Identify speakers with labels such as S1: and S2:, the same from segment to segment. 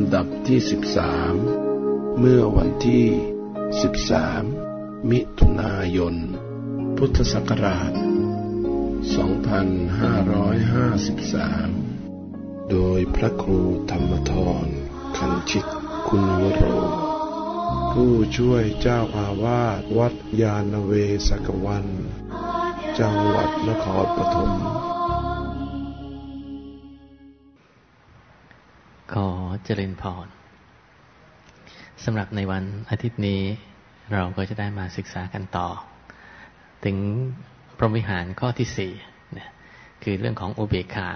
S1: ำดับที่สิบสามเมื่อวันที่สิบสามมิถุนายน พุทธศักราช 2553 โดยพระครูธรรมทรคันชิตคุณวโร ผู้ช่วยเจ้าอาวาสวัดยาณเวศกวัน จังหวัดนครปฐม
S2: เจริญพรสำหรับในวันอาทิตย์นี้เราก็จะได้มาศึกษากันต่อ ถึงพรหมวิหารข้อที่สี่นะคือเรื่องของอุเบกขา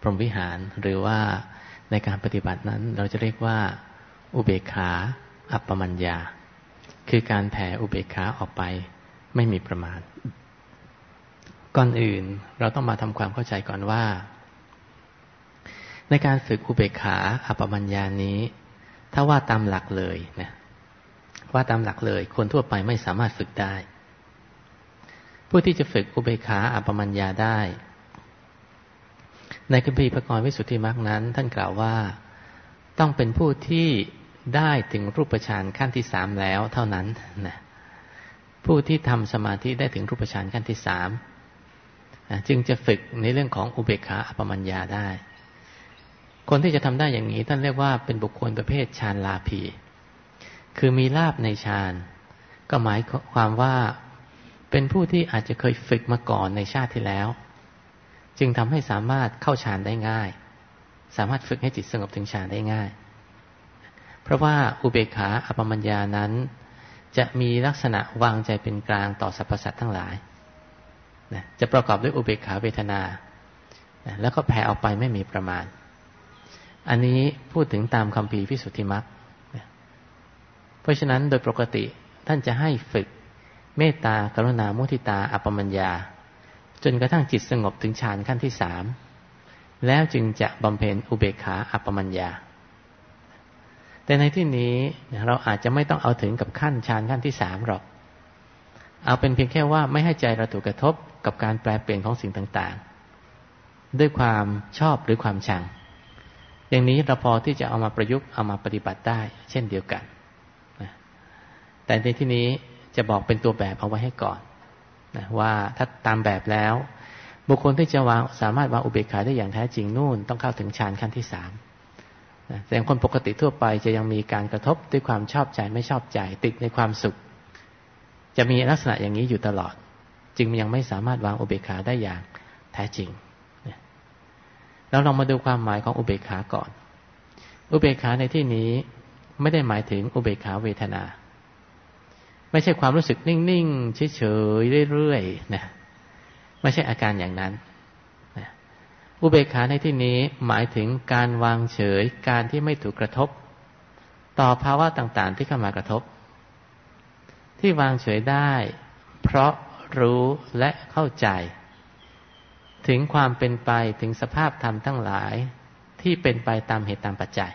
S2: พรหมวิหารหรือว่าในการปฏิบัตินั้นเราจะเรียกว่า อุเบกขาอัปปมัญญา คือการแผ่อุเบกขาออกไปไม่มีประมาณ ก่อนอื่นเราต้องมาทำความเข้าใจก่อนว่า ในการฝึกอุเบกขาอัปปมัญญานี้ ถ้าว่าตามหลักเลยนะว่าตามหลักเลย คนทั่วไปไม่สามารถฝึกได้ ผู้ที่จะฝึกอุเบกขาอัปปมัญญาได้ ในคัมภีร์พระกรวิสุทธิมรรคนั้น ท่านกล่าวว่าต้องเป็นผู้ที่ได้ถึงรูปฌานขั้นที่สามแล้วเท่านั้นนะผู้ที่ทำสมาธิได้ถึงรูปฌานขั้นที่สามจึงจะฝึกในเรื่องของอุเบกขาอัปปมัญญาได้ คนที่จะทำได้อย่างนี้ ท่านเรียกว่าเป็นบุคคลประเภทฌานลาภีคือมีลาบในฌานก็หมายความว่าเป็นผู้ที่อาจจะเคยฝึกมาก่อนในชาติที่แล้ว จึงทำให้สามารถเข้าฌานได้ง่าย สามารถฝึกให้จิตสงบถึงฌานได้ง่าย เพราะว่าอุเบกขาอปมัญญานั้น จะมีลักษณะวางใจเป็นกลางต่อสรรพสัตว์ทั้งหลายนะจะประกอบด้วยอุเบกขาเวทนา แล้วก็แผ่ออกไปไม่มีประมาณ อันนี้พูดถึงตามคำพีพิสุทธิมรรคเพราะฉะนั้นโดยปกติท่านจะให้ฝึกเมตตากรุณามุทิตาอัปปมัญญา จนกระทั่งจิตสงบถึงฌานขั้นที่สามแล้วจึงจะบำเพ็ญอุเบกขาอัปปมัญญา แต่ในที่นี้เราอาจจะไม่ต้องเอาถึงกับขั้นฌานขั้นที่สามหรอก เอาเป็นเพียงแค่ว่าไม่ให้ใจเราถูกกระทบกับการแปลเปลี่ยนของสิ่งต่างๆ ด้วยความชอบหรือความชัง อย่างนี้เราพอที่จะเอามาประยุกต์เอามาปฏิบัติได้ เช่นเดียวกันแต่ในที่นี้จะบอกเป็นตัวแบบเอาไว้ให้ก่อนนะว่าถ้าตามแบบแล้ว บุคคลที่จะวางสามารถวางอุเบกขาได้อย่างแท้จริงนู่น ต้องเข้าถึงฌานขั้นที่สามนะแต่คนปกติทั่วไปจะยังมีการกระทบด้วยความชอบใจไม่ชอบใจ ติดในความสุข จะมีลักษณะอย่างนี้อยู่ตลอด จึงยังไม่สามารถวางอุเบกขาได้อย่างแท้จริง แล้วเรามาดูความหมายของอุเบกขาก่อน อุเบกขาในที่นี้ไม่ได้หมายถึงอุเบกขาเวทนา ไม่ใช่ความรู้สึกนิ่งๆเฉยๆเรื่อยๆนะไม่ใช่อาการอย่างนั้นนะอุเบกขาในที่นี้หมายถึงการวางเฉยการที่ไม่ถูกกระทบ ต่อภาวะต่างๆ ที่เข้ามากระทบ ที่วางเฉยได้ เพราะรู้และเข้าใจ ถึงความเป็นไปถึงสภาพธรรมทั้งหลายที่เป็นไปตามเหตุตามปัจจัย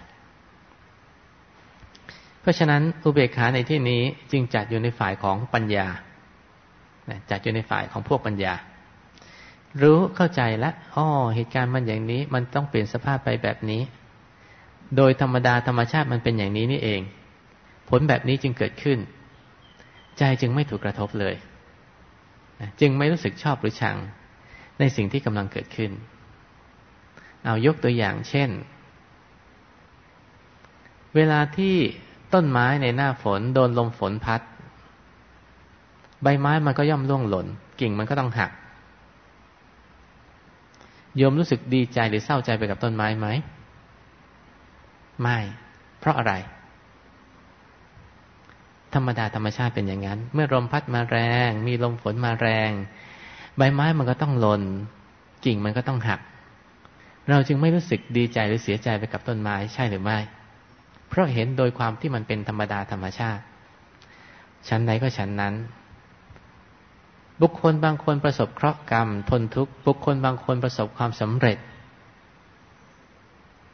S2: เพราะฉะนั้นอุเบกขาในที่นี้จึงจัดอยู่ในฝ่ายของปัญญาจัดอยู่ในฝ่ายของพวกปัญญา รู้เข้าใจแล้วอ๋อเหตุการณ์มันอย่างนี้มันต้องเปลี่ยนสภาพไปแบบนี้ โดยธรรมดาธรรมชาติมันเป็นอย่างนี้นี่เอง ผลแบบนี้จึงเกิดขึ้น ใจจึงไม่ถูกกระทบเลย จึงไม่รู้สึกชอบหรือชัง ในสิ่งที่กำลังเกิดขึ้น เอายกตัวอย่างเช่น เวลาที่ต้นไม้ในหน้าฝนโดนลมฝนพัด ใบไม้มันก็ย่อมร่วงหล่น กิ่งมันก็ต้องหัก โยมรู้สึกดีใจหรือเศร้าใจไปกับต้นไม้ไหม ไม่ เพราะอะไร ธรรมดาธรรมชาติเป็นอย่างนั้น เมื่อลมพัดมาแรง มีลมฝนมาแรง ใบไม้มันก็ต้องหล่นกิ่งมันก็ต้องหัก เราจึงไม่รู้สึกดีใจหรือเสียใจไปกับต้นไม้ใช่หรือไม่ เพราะเห็นโดยความที่มันเป็นธรรมดาธรรมชาติ ชั้นไหนก็ชั้นนั้น บุคคลบางคนประสบเคราะห์กรรม ทนทุกข์บุคคลบางคนประสบความสำเร็จ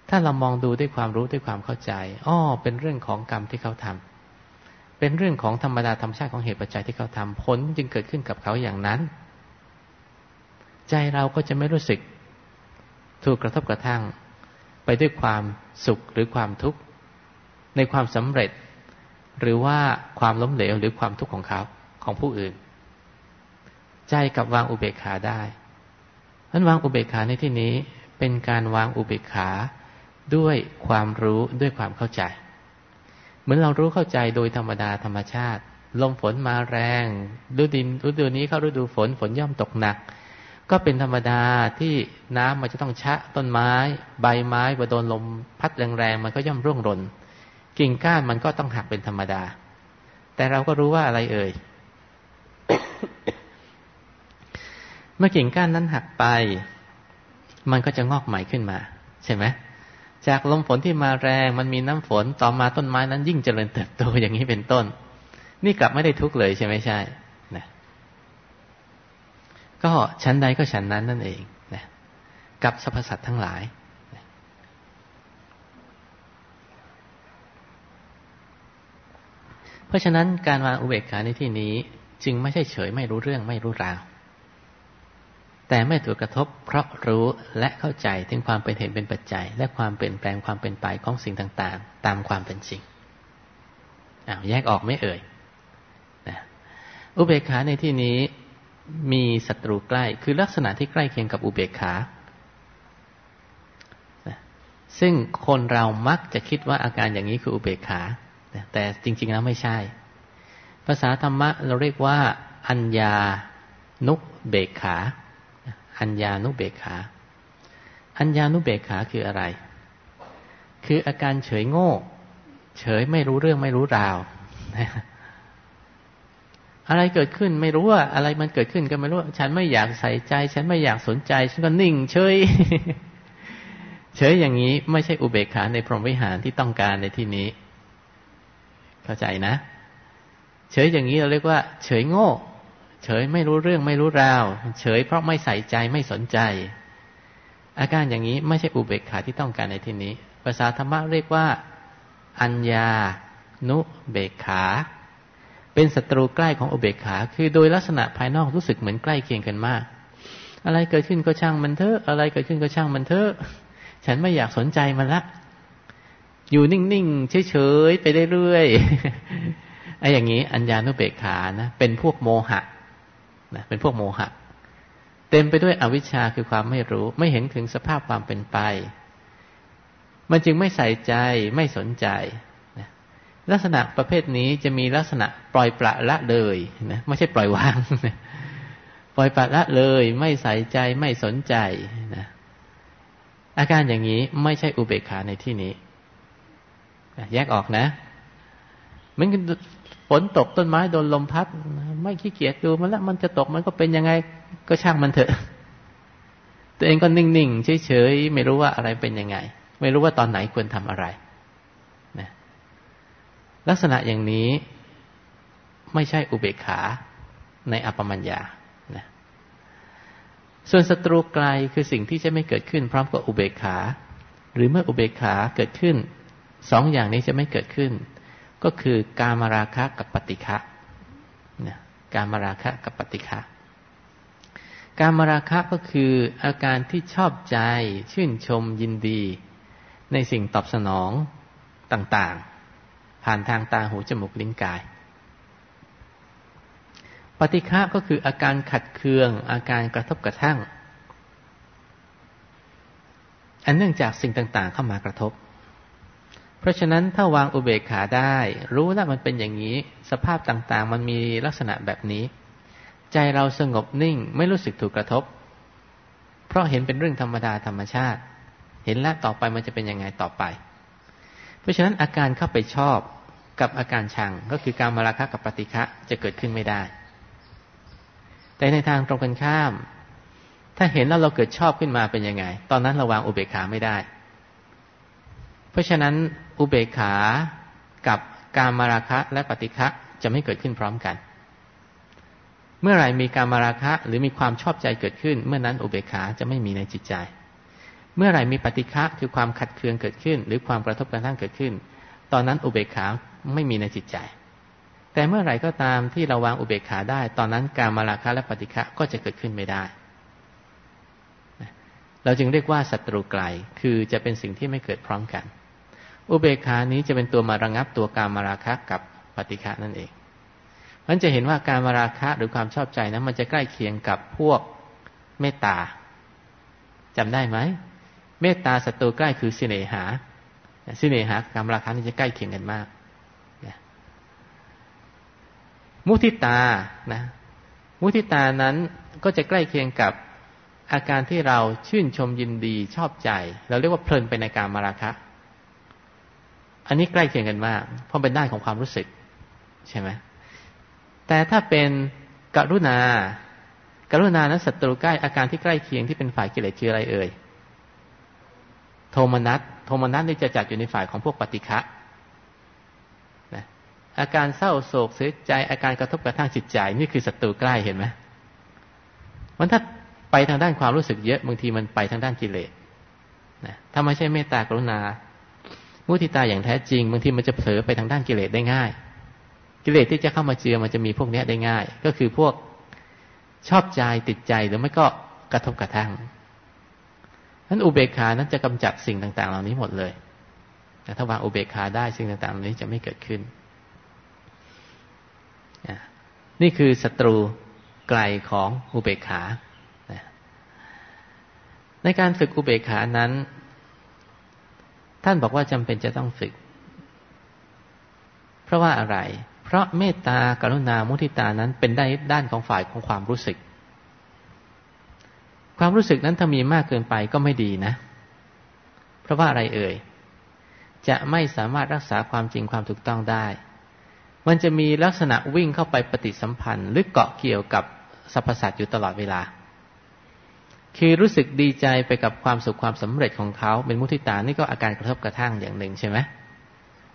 S2: ถ้าเรามองดูด้วยความรู้ด้วยความเข้าใจอ้อเป็นเรื่องของกรรมที่เขาทำเป็นเรื่องของธรรมดาธรรมชาติของเหตุปัจจัยที่เขาทำผลจึงเกิดขึ้นกับเขาอย่างนั้น ใจเราก็จะไม่รู้สึก ถูกกระทบกระทั่ง ไปด้วยความสุขหรือความทุกข์ ในความสำเร็จ หรือว่าความล้มเหลวหรือความทุกข์ของเขาของผู้อื่น ใจกับวางอุเบกขาได้นั้นวางอุเบกขาในที่นี้เป็นการวางอุเบกขาด้วยความรู้ด้วยความเข้าใจ เหมือนเรารู้เข้าใจโดยธรรมดาธรรมชาติลมฝนมาแรงฤดูดินฤดูนี้เข้าฤดูฝนฝนย่อมตกหนัก ก็เป็นธรรมดาที่น้ำมันจะต้องชะต้นไม้ ใบไม้พอโดนลมพัดแรงๆมันก็ย่อมร่วงหล่นกิ่งก้านมันก็ต้องหักเป็นธรรมดา แต่เราก็รู้ว่าอะไรเอ่ย เมื่อกิ่งก้านนั้นหักไป มันก็จะงอกใหม่ขึ้นมา ใช่ไหมจากลมฝนที่มาแรงมันมีน้ำฝนต่อมาต้นไม้นั้นยิ่งเจริญเติบโตอย่างนี้เป็นต้น นี่กลับไม่ได้ทุกข์เลยใช่ไหมใช่ ก็ชั้นใดก็ชั้นนั้นนั่นเองนะกับสรรพสัตว์ทั้งหลายเพราะฉะนั้นการวางอุเบกขาในที่นี้ จึงไม่ใช่เฉยไม่รู้เรื่องไม่รู้ราว แต่ไม่ถูกกระทบเพราะรู้และเข้าใจถึงความเป็นเหตุเป็นปัจจัย และความเปลี่ยนแปลงความเป็นไปของสิ่งต่างๆ ตามความเป็นจริงอ้าวแยกออกไม่เอ่ยนะอุเบกขาในที่นี้ มีศัตรูใกล้ คือลักษณะที่ใกล้เคียงกับอุเบกขา ซึ่งคนเรามักจะคิดว่าอาการอย่างนี้คืออุเบกขา แต่จริง ๆ แล้วไม่ใช่ ภาษาธรรมะเราเรียกว่า อัญญานุเบกขา อัญญานุเบกขา อัญญานุเบกขาคืออะไร คืออาการเฉยโง่ เฉยไม่รู้เรื่องไม่รู้ราว อะไรเกิดขึ้นไม่รู้ว่า อะไรมันเกิดขึ้นก็ไม่รู้ฉันไม่อยากใส่ใจ ฉันไม่อยากสนใจ ฉันก็นิ่ง เฉยเฉยอย่างนี้ไม่ใช่อุเบกขาในพรหมวิหารที่ต้องการในที่นี้ เข้าใจนะ เฉยอย่างนี้เราเรียกว่า เฉยโง่ เฉยไม่รู้เรื่องไม่รู้ราว เฉยเพราะไม่ใส่ใจไม่สนใจ อาการอย่างนี้ไม่ใช่อุเบกขาที่ต้องการในที่นี้ ภาษาธรรมะเรียกว่า อัญญา นุเบกขา เป็นศัตรูใกล้ของอุเบกขา คือโดยลักษณะภายนอกรู้สึกเหมือนใกล้เคียงกันมาก อะไรเกิดขึ้นก็ช่างมันเถอะ อะไรเกิดขึ้นก็ช่างมันเถอะ ฉันไม่อยากสนใจมันละ อยู่นิ่งๆเฉยๆไปเรื่อยๆไอ้อย่างนี้อัญญานุเบกขานะ เป็นพวกโมหะนะเป็นพวกโมหะ เต็มไปด้วยอวิชชาคือความไม่รู้ ไม่เห็นถึงสภาพความเป็นไป มันจึงไม่ใส่ใจไม่สนใจ ลักษณะประเภทนี้จะมีลักษณะปล่อยปละละเลยนะไม่ใช่ปล่อยวางนะปล่อยปละละเลยไม่ใส่ใจไม่สนใจนะอาการอย่างนี้ไม่ใช่อุเบกขาในที่นี้แยกออกนะมันฝนตกต้นไม้โดนลมพัด ไม่ขี้เกียจดูมันแล้วมันจะตกมันก็เป็นยังไง ก็ช่างมันเถอะ ตัวเองก็นิ่งๆเฉยๆไม่รู้ว่าอะไรเป็นยังไง ไม่รู้ว่าตอนไหนควรทำอะไร ลักษณะอย่างนี้ไม่ใช่อุเบกขาในอัปปมัญญานะส่วนศัตรูไกลคือสิ่งที่จะไม่เกิดขึ้น พร้อมกับอุเบกขา หรือเมื่ออุเบกขาเกิดขึ้นสองอย่างนี้จะไม่เกิดขึ้น ก็คือการมาราคะกับปฏิฆะนะการมาราคะกับปฏิฆะการมาราคะก็คืออาการที่ชอบใจชื่นชมยินดี ในสิ่งตอบสนองต่าง ผ่านทางตาหูจมูกลิ้นกาย ปฏิฆะก็คืออาการขัดเคือง อาการกระทบกระทั่ง อันเนื่องจากสิ่งต่างๆ เข้ามากระทบ เพราะฉะนั้นถ้าวางอุเบกขาได้ รู้ว่ามันเป็นอย่างนี้ สภาพต่างๆ มันมีลักษณะแบบนี้ ใจเราสงบนิ่งไม่รู้สึกถูกกระทบ เพราะเห็นเป็นเรื่องธรรมดาธรรมชาติ เห็นแล้วต่อไปมันจะเป็นยังไงต่อไปเพราะฉะนั้นอาการเข้าไปชอบ กับอาการชังก็คือการมาราคะกับปฏิฆะจะเกิดขึ้นไม่ได้ แต่ในทางตรงกันข้าม ถ้าเห็นแล้วเราเกิดชอบขึ้นมาเป็นยังไง ตอนนั้นเราวางอุเบกขาไม่ได้ เพราะฉะนั้นอุเบกขากับการมาราคะและปฏิฆะจะไม่เกิดขึ้นพร้อมกัน เมื่อไหร่มีการมาราคะหรือมีความชอบใจเกิดขึ้น เมื่อนั้นอุเบกขาจะไม่มีในจิตใจ เมื่อไหร่มีปฏิฆะคือความขัดเคืองเกิดขึ้น หรือความกระทบกระทั่งเกิดขึ้น ตอนนั้นอุเบกขา ไม่มีในจิตใจ แต่เมื่อไหร่ก็ตามที่เราวางอุเบกขาได้ ตอนนั้นการมาราคะและปฏิฆะก็จะเกิดขึ้นไม่ได้ เราจึงเรียกว่าศัตรูไกล คือจะเป็นสิ่งที่ไม่เกิดพร้อมกัน อุเบกขานี้จะเป็นตัวมาระงับตัวการมาราคะกับปฏิฆะนั่นเองมันจะเห็นว่าการมาราคะหรือความชอบใจนะั้น มันจะใกล้เคียงกับพวกเมตตาจำได้ไหมเมตตาศัตรูใกล้คือสิเนหาสิเนหาการมาราคะนี่จะใกล้เคียงกันมาก มุทิตานะมุทิตานั้นก็จะใกล้เคียงกับอาการที่เราชื่นชมยินดีชอบใจ เราเรียกว่าเพลินไปในการมาราคะ อันนี้ใกล้เคียงกันมาก เพราะเป็นด้านของความรู้สึก ใช่ไหมแต่ถ้าเป็นกรุณา กรุณานั้นศัตรูใกล้อาการที่ใกล้เคียงที่เป็นฝ่ายกิเลสคืออะไรเอ่ยโทมนัสโทมนัสนี่จะจัดอยู่ในฝ่ายของพวกปฏิฆะนะ อาการเศร้าโศกเสียใจ อาการกระทบกระทั่งจิตใจ นี่คือศัตรูใกล้เห็นไหมมันถ้าไปทางด้านความรู้สึกเยอะบางทีมันไปทางด้านกิเลสนะถ้าไม่ใช่เมตตากรุณา มุทิตาอย่างแท้จริง บางทีมันจะเผลอไปทางด้านกิเลสได้ง่าย กิเลสที่จะเข้ามาเจือมันจะมีพวกนี้ได้ง่าย ก็คือพวกชอบใจติดใจหรือไม่ก็กระทบกระทั่งนั้นอุเบกขานั้นจะกำจัดสิ่งต่าง ๆ เหล่านี้หมดเลยแต่ถ้าวางอุเบกขาได้สิ่งต่าง ๆ เหล่านี้จะไม่เกิดขึ้น นี่คือศัตรูไกลของอุเบกขา ในการฝึกอุเบกขานั้น ท่านบอกว่าจำเป็นจะต้องฝึก เพราะว่าอะไร เพราะเมตตากรุณามุทิตานั้นเป็นได้ด้านของฝ่ายของความรู้สึก ความรู้สึกนั้นถ้ามีมากเกินไปก็ไม่ดีนะ เพราะว่าอะไรเอ่ย จะไม่สามารถรักษาความจริงความถูกต้องได้ มันจะมีลักษณะวิ่งเข้าไปปฏิสัมพันธ์ หรือเกาะเกี่ยวกับสรรพสัตว์อยู่ตลอดเวลา คือรู้สึกดีใจไปกับความสุขความสำเร็จของเขาเป็นมุทิตานี่ก็อาการกระทบกระทั่งอย่างหนึ่งใช่ไหม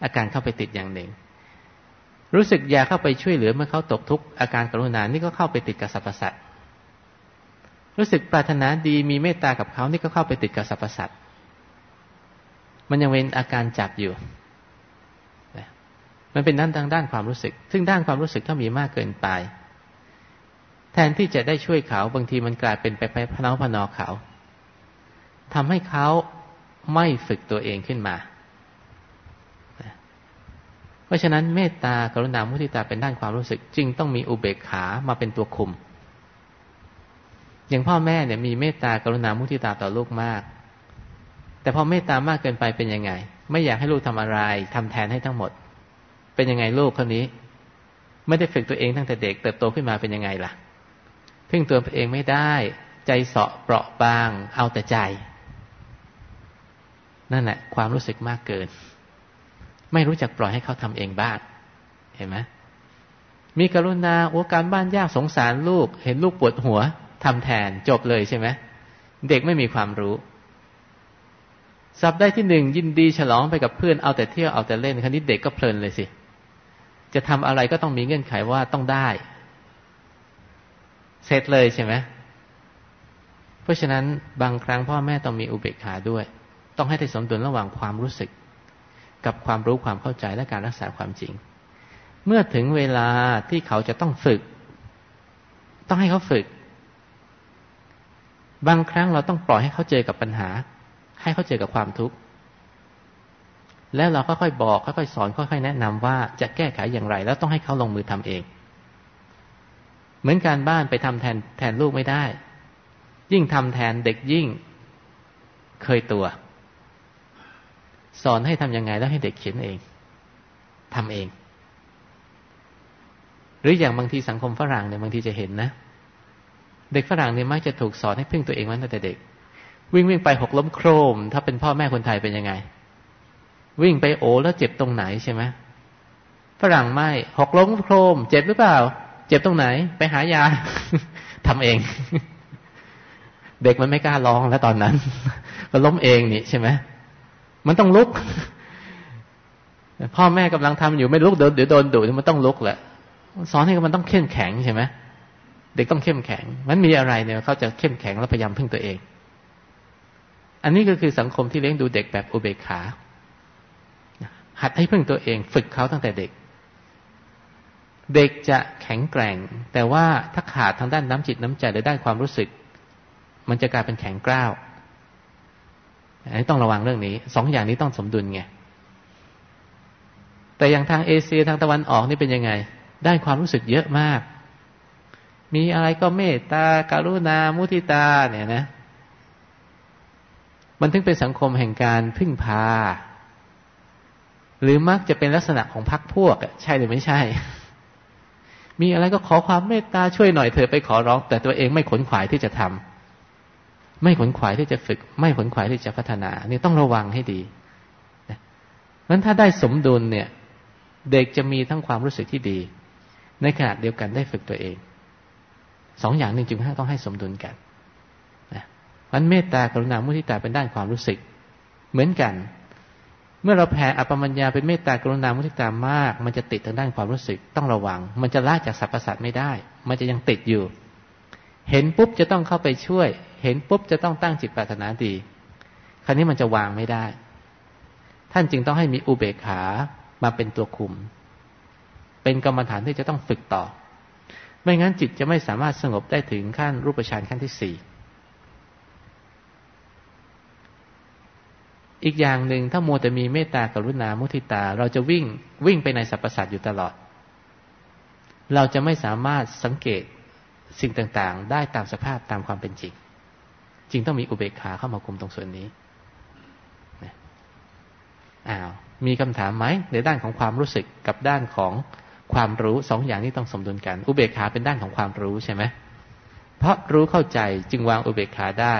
S2: อาการเข้าไปติดอย่างหนึ่ง รู้สึกอยากเข้าไปช่วยเหลือเมื่อเขาตกทุกข์อาการกรุณานี่ก็เข้าไปติดกับสรรพสัตว์รู้สึกปรารถนาดีมีเมตตากับเขานี่ก็เข้าไปติดกับสรรพสัตว์มันยังเป็นอาการจับอยู่ มันเป็นด้านทางด้านความรู้สึก ซึ่งด้านความรู้สึกถ้ามีมากเกินไป แทนที่จะได้ช่วยเขาบางทีมันกลายเป็นไปไปพนอพนอเขาทำให้เขาไม่ฝึกตัวเองขึ้นมา เพราะฉะนั้นเมตตากรุณามุทิตาเป็นด้านความรู้สึก จึงต้องมีอุเบกขามาเป็นตัวคุม อย่างพ่อแม่เนี่ยมีเมตตากรุณามุทิตาต่อลูกมาก แต่พอเมตตามากเกินไปเป็นยังไง ไม่อยากให้ลูกทำอะไรทำแทนให้ทั้งหมด เป็นยังไงลูกคนนี้ ไม่ได้ฝึกตัวเองตั้งแต่เด็กเติบโตขึ้นมาเป็นยังไงล่ะพึ่งตัวเองไม่ได้ ใจเสาะเปราะบาง เอาแต่ใจ นั่นแหละ ความรู้สึกมากเกิน ไม่รู้จักปล่อยให้เขาทำเองบ้างเห็นไหมมีกรุณาโอ้การบ้านยากสงสารลูก เห็นลูกปวดหัวทำแทนจบเลยใช่ไหมเด็กไม่มีความรู้สับได้ที่หนึ่งยินดีฉลองไปกับเพื่อนเอาแต่เที่ยวเอาแต่เล่นคันนี้เด็กก็เพลินเลยสิ จะทำอะไรก็ต้องมีเงื่อนไขว่าต้องได้ เสร็จเลยใช่ไหมเพราะฉะนั้นบางครั้งพ่อแม่ต้องมีอุเบกขาด้วย ต้องให้ได้สมดุลระหว่างความรู้สึก กับความรู้ความเข้าใจและการรักษาความจริง เมื่อถึงเวลาที่เขาจะต้องฝึก ต้องให้เขาฝึก บางครั้งเราต้องปล่อยให้เขาเจอกับปัญหา ให้เขาเจอกับความทุกข์ แล้วเราค่อยๆบอกค่อยๆสอนค่อยๆแนะนำว่าจะแก้ไขอย่างไร แล้วต้องให้เขาลงมือทำเอง เหมือนการบ้านไปทำแทนแทนลูกไม่ได้ ยิ่งทำแทนเด็กยิ่งเคยตัว สอนให้ทำยังไงแล้วให้เด็กเขียนเองทำเอง หรืออย่างบางทีสังคมฝรั่งเนี่ยบางทีจะเห็นนะ เด็กฝรั่งเนี่ยมักจะถูกสอนให้พึ่งตัวเองมาตั้งแต่เด็ก วิ่งวิ่งไปหกล้มโครม ถ้าเป็นพ่อแม่คนไทยเป็นยังไง วิ่งไปโอแล้วเจ็บตรงไหนใช่ไหมฝรั่งไม่หกล้มโครม เจ็บหรือเปล่า เจ็บตรงไหน ไปหายาทำเอง เด็กมันไม่กล้าร้องแล้วตอนนั้น ก็ล้มเองนี่ใช่ไหมมันต้องลุก พ่อแม่กำลังทำอยู่ไม่ลุกเดี๋ยวเดี๋ยวโดนดุมันต้องลุกแหละสอนให้มันต้องเข้มแข็งใช่ไหมเด็กต้องเข้มแข็ง มันมีอะไรเนี่ยเขาจะเข้มแข็งแล้วพยายามพึ่งตัวเอง อันนี้ก็คือสังคมที่เลี้ยงดูเด็กแบบอุเบกขา หัดให้พึ่งตัวเอง ฝึกเขาตั้งแต่เด็ก เด็กจะแข็งแกร่ง แต่ว่าถ้าขาดทางด้านน้ำจิตน้ำใจหรือด้านความรู้สึก มันจะกลายเป็นแข็งกร้าวอันนี้ต้องระวังเรื่องนี้สองอย่างนี้ต้องสมดุลไงแต่อย่างทางเอเชียทางตะวันออกนี่เป็นยังไง ได้ความรู้สึกเยอะมาก มีอะไรก็เมตตาการุณา มุทิตาเนี่ยนะ มันถึงเป็นสังคมแห่งการพึ่งพา หรือมักจะเป็นลักษณะของพรรคพวกใช่หรือไม่ใช่ มีอะไรก็ขอความเมตตาช่วยหน่อยเธอไปขอร้อง แต่ตัวเองไม่ขนขวายที่จะทำไม่ขนขวายที่จะฝึก ไม่ขนขวายที่จะพัฒนานี่ต้องระวังให้ดีนะนั้นถ้าได้สมดุลเนี่ย เด็กจะมีทั้งความรู้สึกที่ดี ในขณะเดียวกันได้ฝึกตัวเองสองอย่างหนึ่งจึงต้องให้สมดุลกันนะมันเมตตากรุณามุทิตาเป็นด้านความรู้สึก เหมือนกัน เมื่อเราแผ่อปมัญญาเป็นเมตตากรุณามุทิตามาก มันจะติดทางด้านความรู้สึกต้องระวัง มันจะละจากสรรพสัตว์ไม่ได้ มันจะยังติดอยู่ เห็นปุ๊บจะต้องเข้าไปช่วย เห็นปุ๊บจะต้องตั้งจิตปรารถนาดี คราวนี้มันจะวางไม่ได้ ท่านจึงต้องให้มีอุเบกขามาเป็นตัวคุม เป็นกรรมฐานที่จะต้องฝึกต่อ ไม่งั้นจิตจะไม่สามารถสงบได้ถึงขั้นรูปฌานขั้นที่สี่ อีกอย่างหนึ่งถ้ามัวแต่มีเมตตากรุณามุทิตา เราจะวิ่งวิ่งไปในสรรพสัตว์อยู่ตลอด เราจะไม่สามารถสังเกตสิ่งต่างๆ ได้ตามสภาพตามความเป็นจริงจึงต้องมีอุเบกขาเข้ามาคุมตรงส่วนนี้อ้าวมีคำถามไหมในด้านของความรู้สึกกับด้านของความรู้สองอย่างนี้ต้องสมดุลกัน อุเบกขาเป็นด้านของความรู้ใช่ไหมเพราะรู้เข้าใจจึงวางอุเบกขาได้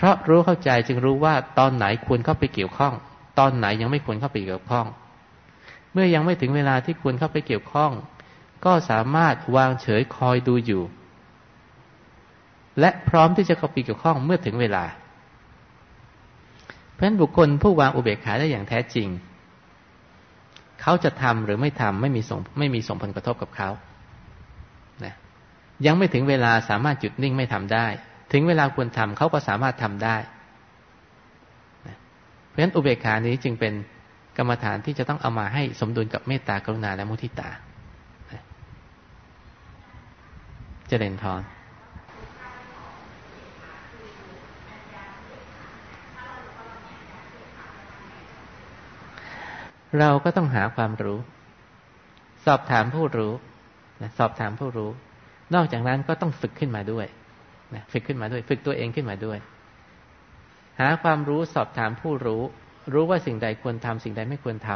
S2: เพราะรู้เข้าใจจึงรู้ว่าตอนไหนควรเข้าไปเกี่ยวข้อง ตอนไหนยังไม่ควรเข้าไปเกี่ยวข้อง เมื่อยังไม่ถึงเวลาที่ควรเข้าไปเกี่ยวข้อง ก็สามารถวางเฉยคอยดูอยู่ และพร้อมที่จะเข้าไปเกี่ยวข้องเมื่อถึงเวลา เพราะนั้นบุคคลผู้วางอุเบกขาได้อย่างแท้จริง เขาจะทำหรือไม่ทำไม่มีส่งไม่มีส่งผลกระทบกับเขานะยังไม่ถึงเวลาสามารถหยุดนิ่งไม่ทำได้ ถึงเวลาควรทำเขาก็สามารถทำได้ เพราะฉะนั้นอุเบกขานี้จึงเป็นกรรมฐานที่จะต้องเอามาให้สมดุลกับเมตตากรุณาและมุทิตาเจริญพรเราก็ต้องหาความรู้ สอบถามผู้รู้ สอบถามผู้รู้ นอกจากนั้นก็ต้องฝึกขึ้นมาด้วย นะฝึกขึ้นมาด้วย ฝึกตัวเองขึ้นมาด้วย หาความรู้สอบถามผู้รู้ รู้ว่าสิ่งใดควรทำสิ่งใดไม่ควรท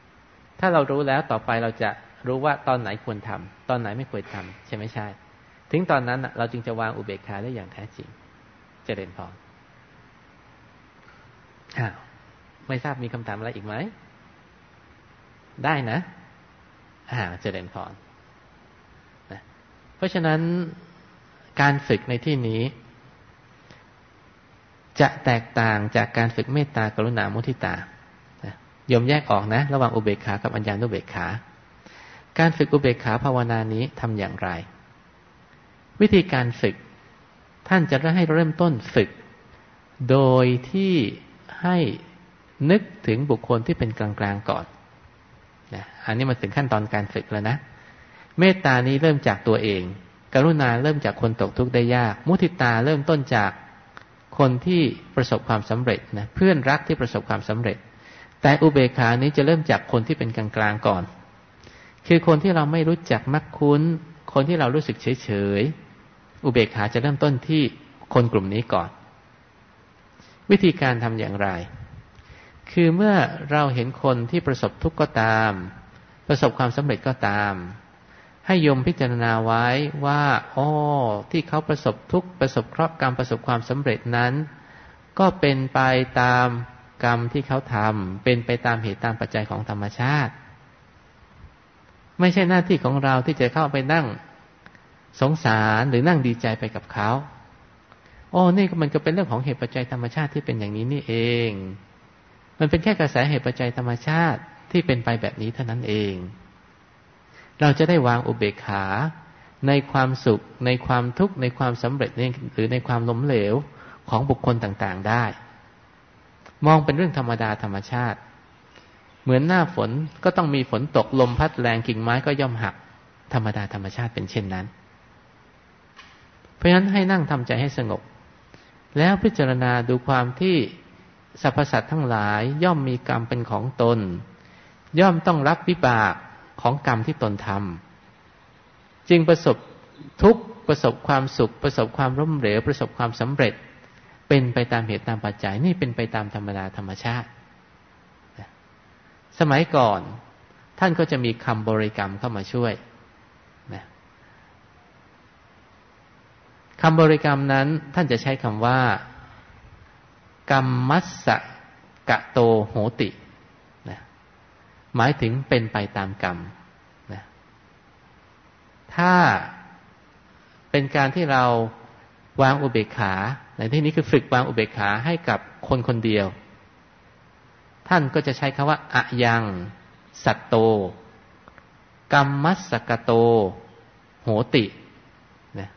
S2: ำถ้าเรารู้แล้วต่อไปเราจะรู้ว่าตอนไหนควรทำตอนไหนไม่ควรทำใช่ไหมใช่ ถึงตอนนั้นเราจึงจะวางอุเบกขาได้อย่างแท้จริงจเจริญพรอ้าวไม่ทราบมีคำถามอะไรอีกไหม ได้นะอ่าเจริญพรนะเพราะฉะนั้น การฝึกในที่นี้ จะแตกต่างจากการฝึกเมตตากรุณามุทิตายมแยกออกนะ ระหว่างอุเบกขากับอัญญานุเบกขา การฝึกอุเบกขาภาวนานี้ทำอย่างไร วิธีการฝึก ท่านจะให้เริ่มต้นฝึก โดยที่ให้นึกถึงบุคคลที่เป็นกลางๆก่อนนะอันนี้มาถึงขั้นตอนการฝึกแล้วนะ เมตตานี้เริ่มจากตัวเอง กรุณาเริ่มจากคนตกทุกข์ได้ยาก มุทิตาเริ่มต้นจากคนที่ประสบความสำเร็จนะเพื่อนรักที่ประสบความสำเร็จ แต่อุเบกขานี้จะเริ่มจากคนที่เป็นกลางๆก่อน คือคนที่เราไม่รู้จักมักคุ้น คนที่เรารู้สึกเฉยๆอุเบกขาจะเริ่มต้นที่คนกลุ่มนี้ก่อน วิธีการทำอย่างไร คือเมื่อเราเห็นคนที่ประสบทุกข์ก็ตาม ประสบความสำเร็จก็ตาม ให้ยมพิจารณาไว้ว่าอ๋อที่เขาประสบทุกข์ประสบเคราะห์กรรมประสบความสำเร็จนั้น ก็เป็นไปตามกรรมที่เขาทำเป็นไปตามเหตุตามปัจจัยของธรรมชาติ ไม่ใช่หน้าที่ของเราที่จะเข้าไปนั่งสงสารหรือนั่งดีใจไปกับเขาโอ้นี่มันก็เป็นเรื่องของเหตุปัจจัยธรรมชาติที่เป็นอย่างนี้นี่เอง มันเป็นแค่กระแสเหตุปัจจัยธรรมชาติที่เป็นไปแบบนี้เท่านั้นเอง เราจะได้วางอุเบกขาในความสุข ในความทุกข์ในความสำเร็จหรือในความล้มเหลวของบุคคลต่างๆได้ มองเป็นเรื่องธรรมดาธรรมชาติ เหมือนหน้าฝนก็ต้องมีฝนตกลมพัดแรงกิ่งไม้ก็ย่อมหัก ธรรมดาธรรมชาติเป็นเช่นนั้น เพราะฉะนั้นให้นั่งทำใจให้สงบ แล้วพิจารณาดูความที่สรรพสัตว์ทั้งหลายย่อมมีกรรมเป็นของตน ย่อมต้องรับวิบาก ของกรรมที่ตนทำจึงประสบทุกประสบความสุข ประสบความร่มเหลวประสบความสำเร็จ เป็นไปตามเหตุตามปัจจัยนี่เป็นไปตามธรรมดาธรรมชาติ สมัยก่อนท่านก็จะมีคำบริกรรมเข้ามาช่วยนะคำบริกรรมนั้นท่านจะใช้คำว่า กรรมมัสสะกะโตโหติ หมายถึงเป็นไปตามกรรมนะถ้าเป็นการที่เราวางอุเบกขา ในที่นี้คือฝึกวางอุเบกขาให้กับคนคนเดียว ท่านก็จะใช้คำว่าอะยัง สัตโต กรรมมัสสกโต โหตินะ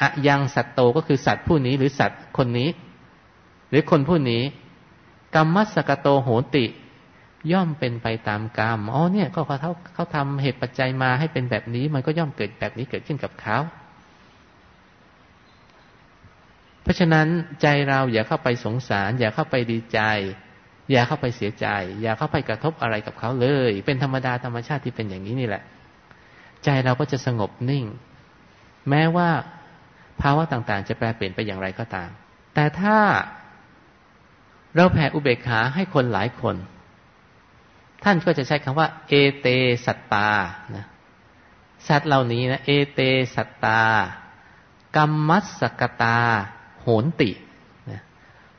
S2: อะยังสัตโตก็คือสัตว์ผู้นี้หรือสัตว์คนนี้ หรือคนผู้นี้ กรรมมัสกโตโหติ ย่อมเป็นไปตามกรรม อ๋อเนี่ยก็เขาเขาทำเหตุปัจจัยมาให้เป็นแบบนี้ มันก็ย่อมเกิดแบบนี้เกิดขึ้นกับเขา เพราะฉะนั้นใจเราอย่าเข้าไปสงสาร อย่าเข้าไปดีใจ อย่าเข้าไปเสียใจ อย่าเข้าไปกระทบอะไรกับเขาเลย เป็นธรรมดาธรรมชาติที่เป็นอย่างนี้นี่แหละ ใจเราก็จะสงบนิ่ง แม้ว่าภาวะต่างๆ จะแปลเปลี่ยนไปอย่างไรก็ตาม แต่ถ้าเราแผ่อุเบกขาให้คนหลายคน ท่านก็จะใช้คำว่า เอเตสัตตานะสัตว์เหล่านี้นะเอเตสัตตากรรมมัสสกตา โหนตินะ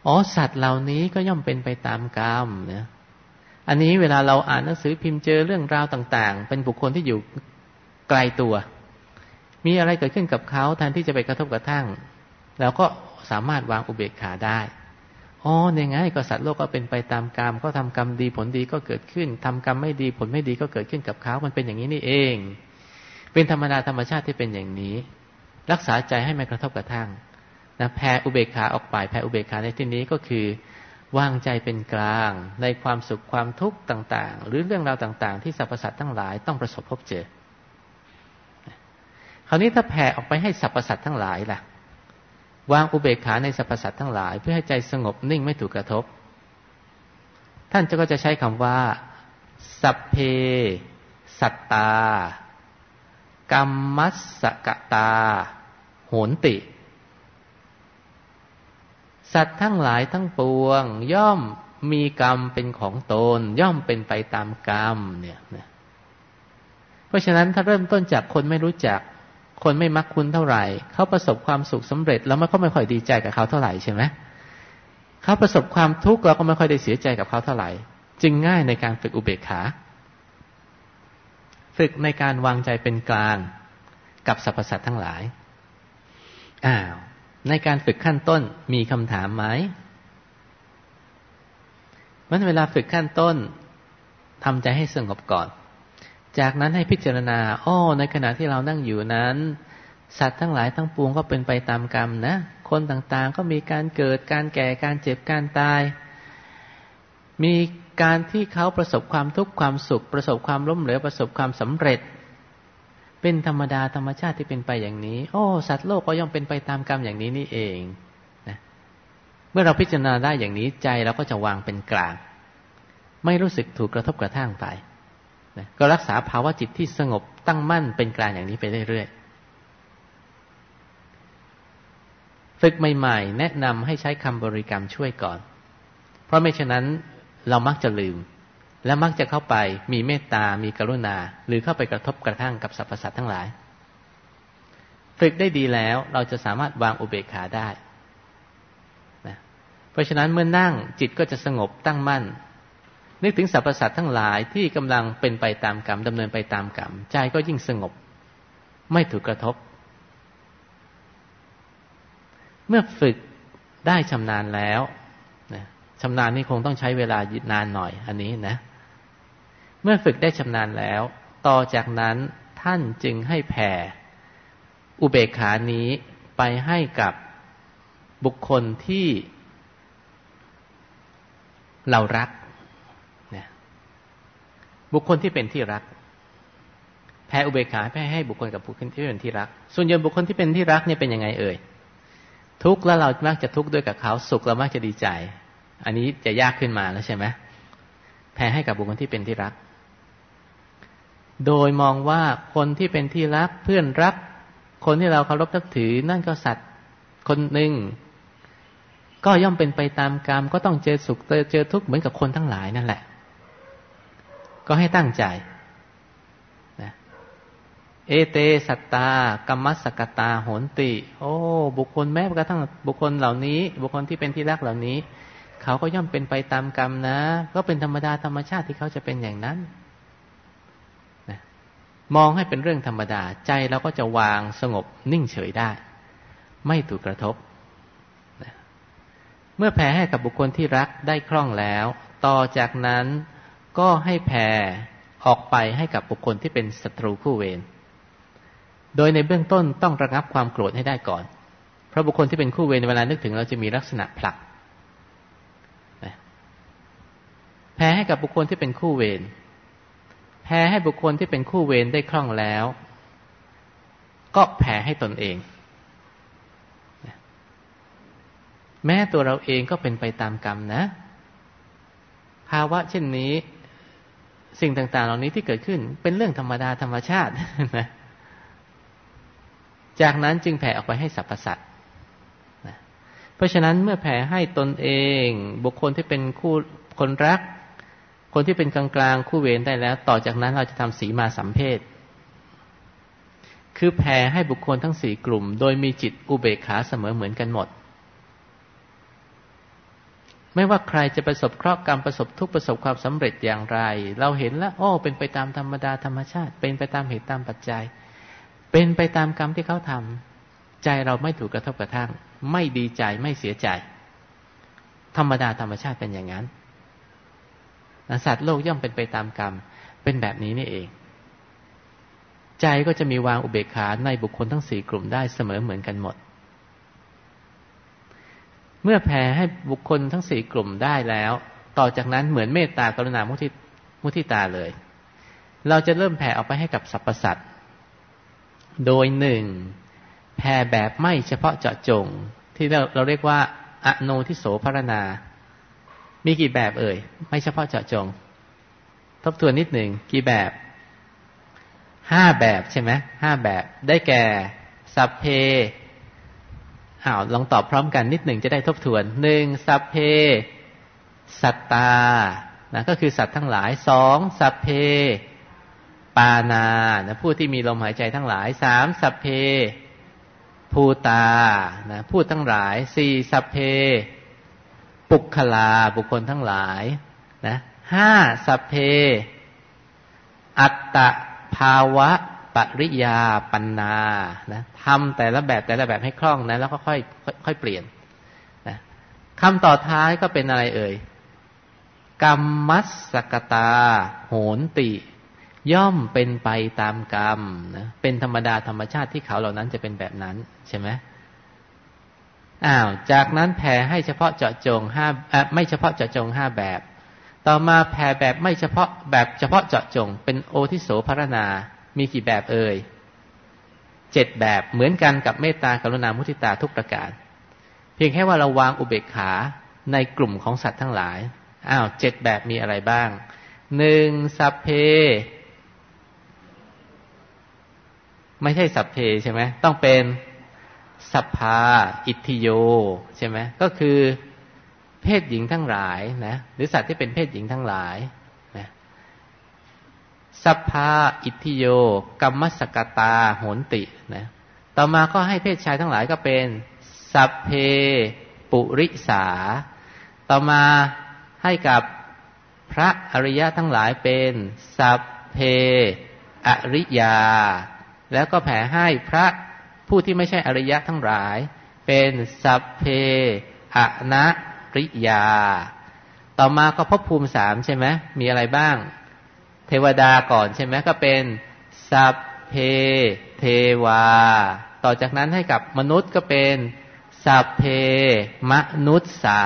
S2: อ๋อสัตว์เหล่านี้ก็ย่อมเป็นไปตามกรรมนะอันนี้เวลาเราอ่านหนังสือพิมพ์เจอเรื่องราวต่าง ๆ เป็นบุคคลที่อยู่ไกลตัว มีอะไรเกิดขึ้นกับเขาแทนที่จะไปกระทบกระทั่งเราก็สามารถวางอุเบกขาได้ อ๋อเนี่ยไงก็สัตว์โลกก็เป็นไปตามกรรมก็ทำกรรมดีผลดีก็เกิดขึ้นทำกรรมไม่ดีผลไม่ดีก็เกิดขึ้นกับเขา มันเป็นอย่างนี้นี่เอง เป็นธรรมดาธรรมชาติที่เป็นอย่างนี้ รักษาใจให้ไม่กระทบกระทั่งนะแผ่อุเบกขาออกไปแผ่อุเบกขาในที่นี้ก็คือวางใจเป็นกลาง ในความสุขความทุกข์ต่าง ๆ หรือเรื่องราวต่าง ๆ ที่สรรพสัตว์ทั้งหลายต้องประสบพบเจอ คราวนี้ถ้าแผ่ออกไปให้สรรพสัตว์ทั้งหลายล่ะ วางอุเบกขาในสรรพสัตว์ทั้งหลาย เพื่อให้ใจสงบนิ่งไม่ถูกกระทบ ท่านจะก็จะใช้คำว่า สัพเพ สัตตา กรรมัสสกตา โหนติ สัตว์ทั้งหลายทั้งปวง ย่อมมีกรรมเป็นของตน ย่อมเป็นไปตามกรรมเนี่ยนะเพราะฉะนั้นถ้าเริ่มต้นจากคนไม่รู้จัก คนไม่มักคุ้นเท่าไหร่ เขาประสบความสุขสำเร็จแล้วมันก็ไม่ค่อยดีใจกับเขาเท่าไหร่ใช่ไหมเขาประสบความทุกข์เราก็ไม่ค่อยได้เสียใจกับเขาเท่าไหร่ จึงง่ายในการฝึกอุเบกขา ฝึกในการวางใจเป็นกลางกับสรรพสัตว์ทั้งหลายอ้าวในการฝึกขั้นต้นมีคำถามไหมมันเวลาฝึกขั้นต้นทำใจให้สงบก่อน จากนั้นให้พิจารณา อ้อ ในขณะที่เรานั่งอยู่นั้น สัตว์ทั้งหลายทั้งปวงก็เป็นไปตามกรรมนะ คนต่างๆ ก็มีการเกิด การแก่ การเจ็บ การตาย มีการที่เขาประสบความทุกข์ความสุข ประสบความล้มเหลว ประสบความสำเร็จ เป็นธรรมดาธรรมชาติที่เป็นไปอย่างนี้ โอ้ สัตว์โลกก็ย่อมเป็นไปตามกรรมอย่างนี้นี่เองนะเมื่อเราพิจารณาได้อย่างนี้ใจเราก็จะวางเป็นกลาง ไม่รู้สึกถูกกระทบกระทั่งไป นะก็รักษาภาวะจิตที่สงบตั้งมั่นเป็นกลางอย่างนี้ไปเรื่อยๆ ฝึกใหม่ๆ แนะนำให้ใช้คำบริกรรมช่วยก่อน เพราะไม่เช่นนั้นเรามักจะลืม และมักจะเข้าไปมีเมตตา มีกรุณา หรือเข้าไปกระทบกระทั่งกับสรรพสัตว์ทั้งหลาย ฝึกได้ดีแล้วเราจะสามารถวางอุเบกขาได้นะเพราะฉะนั้นเมื่อนั่งจิตก็จะสงบตั้งมั่น นึกถึงสรรพสัตว์ทั้งหลายที่กำลังเป็นไปตามกรรมดำเนินไปตามกรรมใจก็ยิ่งสงบ ไม่ถูกกระทบ เมื่อฝึกได้ชำนาญแล้วนะชำนาญนี่คงต้องใช้เวลานานหน่อย อันนี้นะ เมื่อฝึกได้ชำนาญแล้ว ต่อจากนั้นท่านจึงให้แผ่ อุเบกขานี้ไปให้กับบุคคลที่เรารัก บุคคลที่เป็นที่รักแผ่อุเบกขาแผ่ให้บุคคลกับบุคคลที่เป็นที่รัก ส่วนใหญ่บุคคลที่เป็นที่รักเนี่ยเป็นยังไงเอ่ย ทุกข์แล้วเรามักจะทุกข์ด้วยกับเขาสุขเรามักจะดีใจ อันนี้จะยากขึ้นมาแล้วใช่ไหมแผ่ให้กับบุคคลที่เป็นที่รัก โดยมองว่าคนที่เป็นที่รักเพื่อนรัก คนที่เราเคารพนับถือนั่นก็สัตว์คนหนึ่งก็ย่อมเป็นไปตามกรรมก็ต้องเจอสุขเจอทุกข์เหมือนกับคนทั้งหลายนั่นแหละ ก็ให้ตั้งใจเอเตสัตตากรรมสกตาโหนติ โอ้ บุคคลแม้กระทั่งบุคคลเหล่านี้ บุคคลที่เป็นที่รักเหล่านี้ เขาก็ย่อมเป็นไปตามกรรมนะ ก็เป็นธรรมดาธรรมชาติที่เขาจะเป็นอย่างนั้นนะมองให้เป็นเรื่องธรรมดาใจเราก็จะวางสงบนิ่งเฉยได้ ไม่ถูกกระทบเมื่อแผ่ให้กับบุคคลที่รักได้คล่องแล้ว ต่อจากนั้น ก็ให้แผ่ออกไปให้กับบุคคลที่เป็นศัตรูคู่เวร โดยในเบื้องต้นต้องระงับความโกรธให้ได้ก่อน เพราะบุคคลที่เป็นคู่เวรเวลานึกถึงเราจะมีลักษณะผลัก แพ้ให้กับบุคคลที่เป็นคู่เวร แพ้ให้บุคคลที่เป็นคู่เวรได้คล่องแล้ว ก็แพ้ให้ตนเอง แม้ตัวเราเองก็เป็นไปตามกรรมนะ ภาวะเช่นนี้ สิ่งต่าง ๆ เหล่านี้ที่เกิดขึ้นเป็นเรื่องธรรมดาธรรมชาตินะจากนั้นจึงแผ่ออกไปให้สรรพสัตว์นะเพราะฉะนั้นเมื่อแผ่ให้ตนเอง บุคคลที่เป็นคู่คนรัก คนที่เป็นกลางกลางคู่เวรได้แล้ว ต่อจากนั้นเราจะทำสีมาสัมเพศคือแผ่ให้บุคคลทั้งสี่กลุ่ม โดยมีจิตอุเบกขาเสมอเหมือนกันหมด ไม่ว่าใครจะประสบเคราะห์กรรมประสบทุกประสบความสำเร็จอย่างไร เราเห็นแล้วโอ้เป็นไปตามธรรมดาธรรมชาติ เป็นไปตามเหตุตามปัจจัย เป็นไปตามกรรมที่เขาทำใจเราไม่ถูกกระทบกระทั่ง ไม่ดีใจไม่เสียใจ ธรรมดาธรรมชาติเป็นอย่างนั้นสัตว์โลกย่อมเป็นไปตามกรรม เป็นแบบนี้นี่เอง ใจก็จะมีวางอุเบกขาในบุคคลทั้งสี่กลุ่มได้เสมอเหมือนกันหมด เมื่อแผ่ให้บุคคลทั้งสี่กลุ่มได้แล้ว ต่อจากนั้นเหมือนเมตตากรุณามุทิมุทิตาเลย เราจะเริ่มแผ่ออกไปให้กับสรรพสัตว์โดยหนึ่งแผ่แบบไม่เฉพาะเจาะจง ที่เราเราเรียกว่าอโนทิโสพรณา มีกี่แบบเอ่ย ไม่เฉพาะเจาะจง ทบทวนนิดหนึ่งกี่แบบห้าแบบใช่ไหมห้าแบบได้แก่สัพเพ อ้าวลองตอบพร้อมกันนิดหนึ่งจะได้ทบทวนหนึ่งสัพเพ สัตตานะก็คือสัตว์ทั้งหลายสองสัพเพ ปานานะผู้ที่มีลมหายใจทั้งหลายสามสัพเพ ภูตานะผู้ทั้งหลายสี่สัพเพ ปุคลาบุคคลทั้งหลายนะห้าสัพเพ อัตตภาวะ ปริยาปัญนานะทำแต่ละแบบแต่ละแบบให้คล่องนะ แล้วก็ค่อยค่อยเปลี่ยนนะคำต่อท้ายก็เป็นอะไรเอ่ยกรรมมัสสกตา โหนติ ย่อมเป็นไปตามกรรมนะเป็นธรรมดาธรรมชาติที่เขาเหล่านั้นจะเป็นแบบนั้นใช่ไหมอ้าว จากนั้นแผ่ให้เฉพาะเจาะจงห้าไม่เฉพาะเจาะจงห้าแบบ ต่อมาแผ่แบบไม่เฉพาะแบบเฉพาะเจาะจง เป็นโอทิโสพรณา มีกี่แบบเอ่ยเจ็ดแบบเหมือนกันกับเมตตากรุณามุทิตาทุกประการ เพียงแค่ว่าเราวางอุเบกขาในกลุ่มของสัตว์ทั้งหลายอ้าวเจ็ดแบบมีอะไรบ้างหนึ่งสัพเพ ไม่ใช่สัพเพใช่ไหมต้องเป็นสัพพาอิทธิโย ใช่ไหมก็คือเพศหญิงทั้งหลายนะหรือสัตว์ที่เป็นเพศหญิงทั้งหลาย สัพพาอิทธิโยกรรมสกตาโหนตินะต่อมาก็ให้เพศชายทั้งหลายก็เป็น สัพเพปุริสา ต่อมาให้กับพระอริยะทั้งหลายเป็น สัพเพอริยา แล้วก็แผ่ให้พระผู้ที่ไม่ใช่อริยะทั้งหลาย เป็นสัพเพอนะริยา ต่อมาก็พบภูมิสามใช่ไหมมีอะไรบ้าง เทวดาก่อนใช่ไหมก็เป็นสัพเพเทวา ต่อจากนั้นให้กับมนุษย์ก็เป็นสัพเพมนุษสา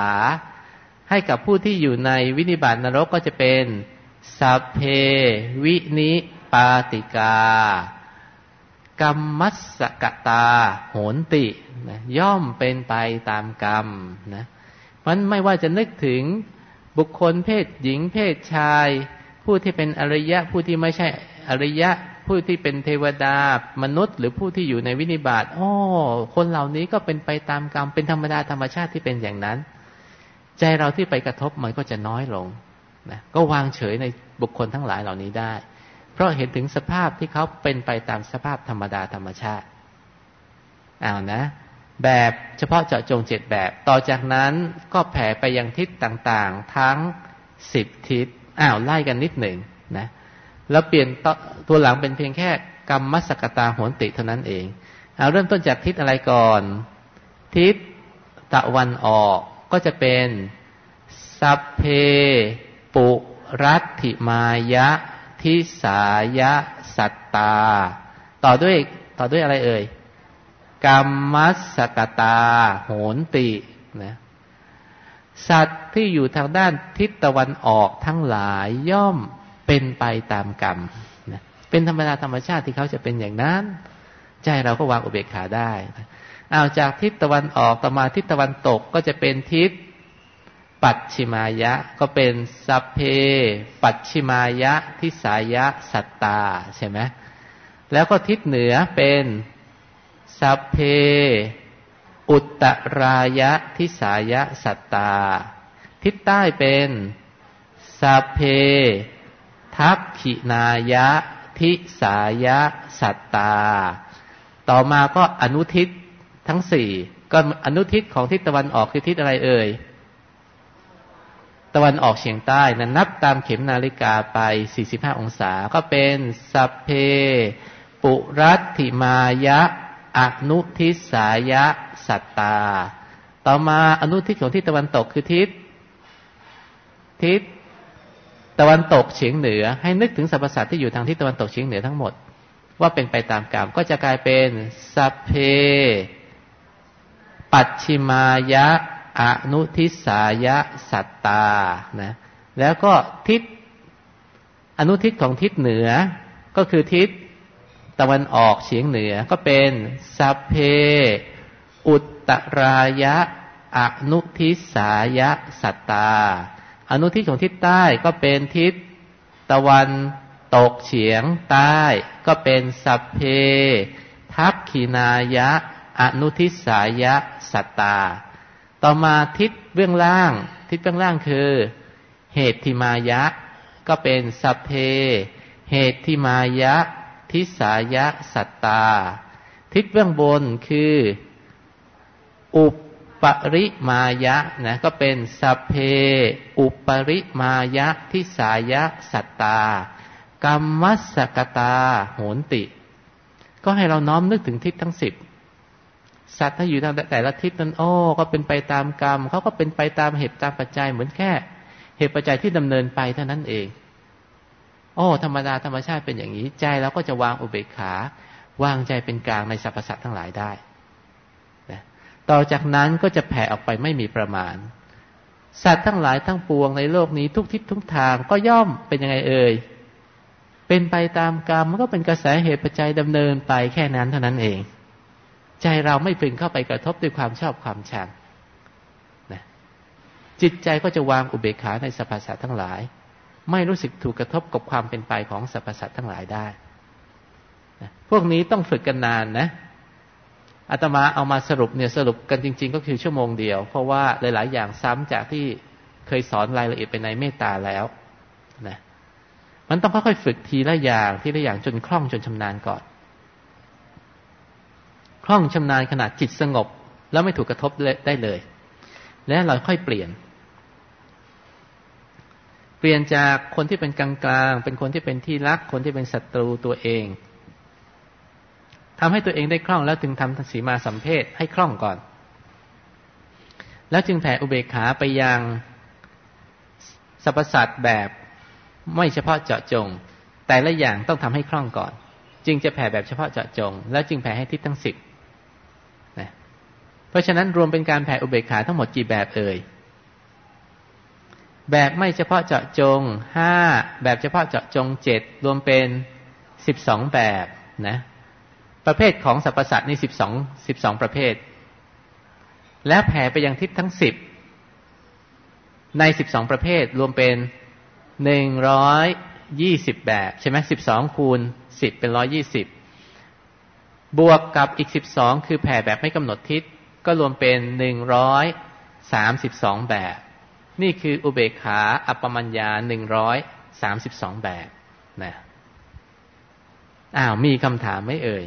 S2: ให้กับผู้ที่อยู่ในวินิบาตนรกก็จะเป็นสัพเพวินิปาติกากรรมมัสกตาโหนตินะย่อมเป็นไปตามกรรมนะมันไม่ว่าจะนึกถึงบุคคลเพศหญิงเพศชาย ผู้ที่เป็นอริยะ ผู้ที่ไม่ใช่อริยะ ผู้ที่เป็นเทวดามนุษย์ หรือผู้ที่อยู่ในวินิบาตอ๋อคนเหล่านี้ก็เป็นไปตามกรรมเป็นธรรมดาธรรมชาติที่เป็นอย่างนั้น ใจเราที่ไปกระทบมันก็จะน้อยลงนะก็วางเฉยในบุคคลทั้งหลายเหล่านี้ได้ เพราะเห็นถึงสภาพที่เขาเป็นไปตามสภาพธรรมดาธรรมชาติอ้าวนะแบบเฉพาะเจาะจงเจ็ดแบบ ต่อจากนั้นก็แผ่ไปยังทิศต่างๆ ทั้งสิบทิศ อ้าวไล่กันนิดหนึ่งนะแล้วเปลี่ยนตัวหลังเป็นเพียงแค่กรรมมัสกตาโหนติเท่านั้นเองเอาเริ่มต้นจากทิศอะไรก่อน ทิศตะวันออกก็จะเป็นสัพเพปุรัติมายะ ทิสายะสัตตา ต่อด้วยต่อด้วยอะไรเอ่ยกรรมัสกตาโหนตินะ สัตว์ที่อยู่ทางด้านทิศตะวันออกทั้งหลายย่อมเป็นไปตามกรรมนะเป็นธรรมดาธรรมชาติที่เขาจะเป็นอย่างนั้น ใจเราก็วางอุเบกขาได้เอาจากทิศตะวันออกต่อมาทิศตะวันตกก็จะเป็นทิศปัจฉิมายะ ก็เป็นสัพเพ ปัจฉิมายะ ทิสายะสัตตาใช่ไหมแล้วก็ทิศเหนือเป็นสัพเพ อุตตรายะทิสายะสัตตา ทิศใต้เป็นสัพเพ ทักขินายะ ทิสายะสัตตา ต่อมาก็อนุทิศทั้งสี่ก็อนุทิศของทิศตะวันออกคือทิศอะไรเอ่ย ตะวันออกเฉียงใต้นั้นนับตามเข็มนาฬิกาไป 45 องศา ก็เป็นสัพเพ ปุรัติมายะ อนุทิสายะ สัตตา ต่อมาอนุทิศของทิศตะวันตกคือทิศ ทิศตะวันตกเฉียงเหนือ ให้นึกถึงสรรพสัตว์ที่อยู่ทางทิศตะวันตกเฉียงเหนือทั้งหมด ว่าเป็นไปตามกรรมก็จะกลายเป็นสัพเพ ปัจฉิมายะอนุทิสายะสัตตานะแล้วก็ทิศอนุทิศของทิศเหนือ ก็คือทิศตะวันออกเฉียงเหนือก็เป็นสัพเพ อุตตรายะอนุทิสายะสัตตา อนุทิศของทิศใต้ก็เป็นทิศตะวันตกเฉียงใต้ก็เป็นสัพเพ ทักขีนายะ อนุทิสายะสัตตา ต่อมาทิศเบื้องล่าง ทิศเบื้องล่างคือ เหตุทิมายะ ก็เป็นสัพเพ เหตุทิมายะ ทิสายะสัตตา ทิศเบื้องบนคือ อุปปริมายะนะก็เป็นสเพ อุปริมายะทิสายะสัตตากรรมสกตาโหนติ ก็ให้เราน้อมนึกถึงทิศทั้งสิบสัตว์ถ้าอยู่ทางแต่ละทิศนั้นโอ้ก็เป็นไปตามกรรมเขาก็เป็นไปตามเหตุตามปัจจัยเหมือนแค่ เหตุปัจจัยที่ดำเนินไปเท่านั้นเอง โอ้ธรรมดาธรรมชาติเป็นอย่างนี้ใจเราก็จะวางอุเบกขาวางใจเป็นกลางในสรรพสัตว์ทั้งหลายได้ ต่อจากนั้นก็จะแผ่ออกไปไม่มีประมาณ สัตว์ทั้งหลายทั้งปวงในโลกนี้ทุกทิศทุกทางก็ย่อมเป็นยังไงเอ่ย เป็นไปตามกรรมมันก็เป็นกระแสเหตุปัจจัยดำเนินไปแค่นั้นเท่านั้นเอง ใจเราไม่พึงเข้าไปกระทบด้วยความชอบความชังนะจิตใจก็จะวางอุเบกขาในสรรพสัตว์ทั้งหลาย ไม่รู้สึกถูกกระทบกับความเป็นไปของสรรพสัตว์ทั้งหลายได้นะพวกนี้ต้องฝึกกันนานนะ อาตมาเอามาสรุปเนี่ยสรุปกันจริง ๆ ก็คือชั่วโมงเดียว เพราะว่าหลาย ๆ อย่างซ้ำจากที่เคยสอนรายละเอียดไปในเมตตาแล้วนะมันต้องค่อยๆฝึกทีละอย่างทีละอย่างจนคล่องจนชำนาญก่อน คล่องชำนาญขนาดจิตสงบ แล้วไม่ถูกกระทบได้เลย และเราค่อยเปลี่ยน เปลี่ยนจากคนที่เป็นกลางๆเป็นคนที่เป็นที่รัก คนที่เป็นศัตรูตัวเอง ทำให้ตัวเองได้คล่องแล้วจึงทำสีมาสัมเพศให้คล่องก่อน แล้วจึงแผ่อุเบกขาไปยังสรรพสัตว์แบบไม่เฉพาะเจาะจง แต่ละอย่างต้องทำให้คล่องก่อน จึงจะแผ่แบบเฉพาะเจาะจง แล้วจึงแผ่ให้ทิศทั้งสิบเพราะฉะนั้นรวมเป็นการแผ่อุเบกขาทั้งหมดกี่แบบเอ่ยแบบไม่เฉพาะเจาะจงห้าแบบเฉพาะเจาะจงเจ็ดรวมเป็นสิบสองแบบนะ ประเภทของสรรพสัตว์นี่สิบสองสิบสองประเภท และแผ่ไปยังทิศทั้งสิบในสิบสองประเภทรวมเป็นหนึ่งร้อยยี่สิบแบบใช่ไหมสิบสองคูณสิบเป็นร้อยี่สิบบวกกับอีกสิบสองคือแผ่แบบไม่กำหนดทิศก็รวมเป็นหนึ่งร้อยสามสิบสองแบบ นี่คืออุเบกขาอัปปมัญญาหนึ่งร้อยสามสิบสองแบบนะอ้าวมีคำถามไหมเอ่ย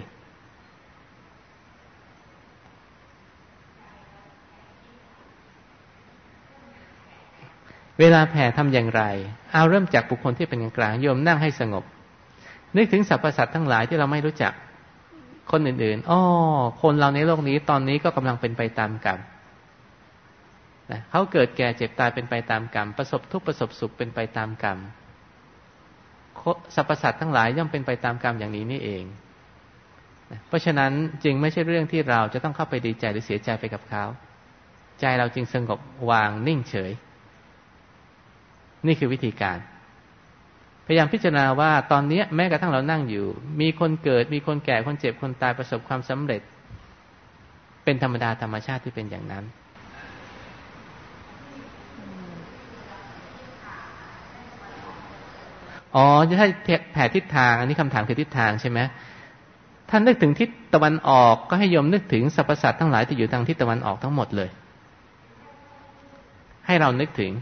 S2: เวลาแผ่ทำอย่างไร เอาเริ่มจากบุคคลที่เป็นกลางโยมนั่งให้สงบ นึกถึงสรรพสัตว์ทั้งหลายที่เราไม่รู้จัก คนอื่นๆอ๋อคนเราในโลกนี้ตอนนี้ก็กำลังเป็นไปตามกรรมนะเขาเกิดแก่เจ็บตายเป็นไปตามกรรม ประสบทุกประสบสุขเป็นไปตามกรรมสรรพสัตว์ทั้งหลายย่อมเป็นไปตามกรรมอย่างนี้นี่เองเพราะฉะนั้นจึงไม่ใช่เรื่องที่เราจะต้องเข้าไปดีใจหรือเสียใจไปกับเขา ใจเราจึงสงบวางนิ่งเฉย นี่คือวิธีการ พยายามพิจารณาว่าตอนนี้แม้กระทั่งเรานั่งอยู่ มีคนเกิดมีคนแก่คนเจ็บคนตายประสบความสำเร็จ เป็นธรรมดาธรรมชาติที่เป็นอย่างนั้นอ๋อจะให้แผ่ทิศทาง อันนี้คำถามคือทิศทางใช่ไหมท่านนึกถึงทิศตะวันออกก็ให้โยมนึกถึงสรรพสัตว์ทั้งหลายที่อยู่ทางทิศตะวันออกทั้งหมดเลย ให้เรานึกถึง